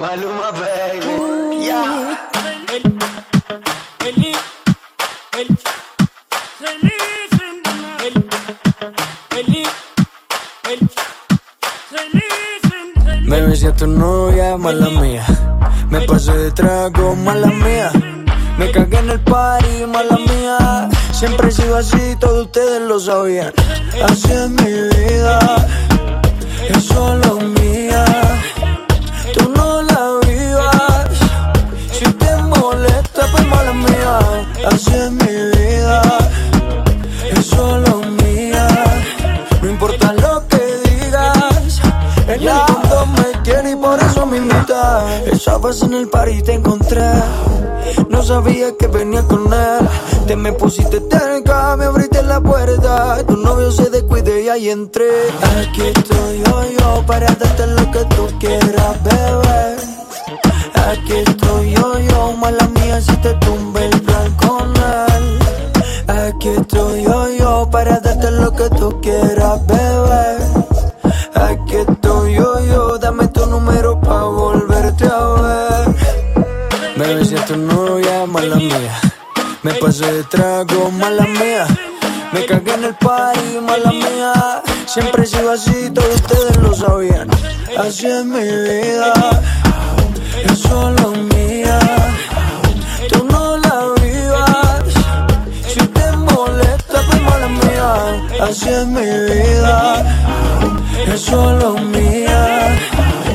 Maluma, baby. Yeah. Me besé a tu novia, mala mía. Me pasé de trago, mala mía. Me cagué en el party, mala mía. Siempre he sido así, todos ustedes lo sabían. Así es mi vida, es solo mía. Así es mi vida, es solo mía. No importa lo que digas, el fondo me quiere y por eso me invita. Vez en el party te encontré. No sabía que venía con él. Te me pusiste cerca, me abriste la puerta. Tu novio se descuide y ahí entré. Aquí estoy yo, yo, para darte lo que tú quieras, bebé. Aquí estoy yo, yo, mala mía, si te para darte lo que tú quieras, bebé. Aquí estoy yo, yo, dame tu número pa' volverte a ver. Besé a tu novia, mala mía. Me pasé de trago, mala mía. Me cagué en el party, mala mía. Siempre he sido así, todos ustedes lo sabían. Así es mi vida, Así es mi vida, es solo mía.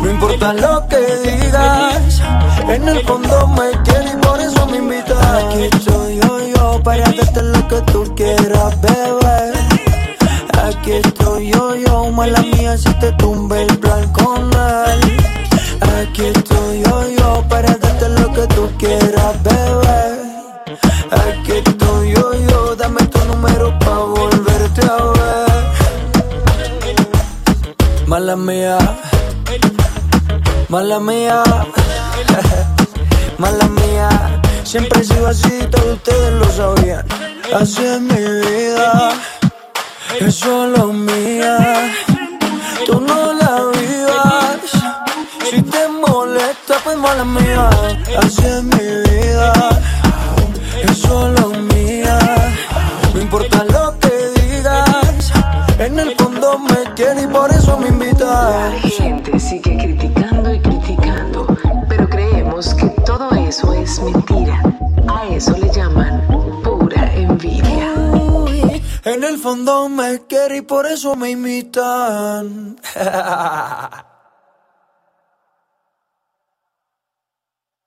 No importa lo que digas, en el fondo me quieres y por eso me invitas. Aquí estoy yo, yo, para darte lo que tú quieras, bebé. Aquí estoy yo, yo, mala mía, si te tumbe el plan con él. Aquí estoy yo, yo, para darte lo que tú quieras, bebé. Aquí estoy yo, yo, dame tu número pa' volverte Mala mía, mala mía, mala mía. Siempre he sido así, todos ustedes lo sabían. Así es mi vida, es solo mía. Tú no la vivas. Si te molesta, pues mala mía. Así es mi vida, me quiere y por eso me invitas. La gente sigue criticando y criticando, pero creemos que todo eso es mentira. A eso le llaman pura envidia. En el fondo me quiere y por eso me imitan.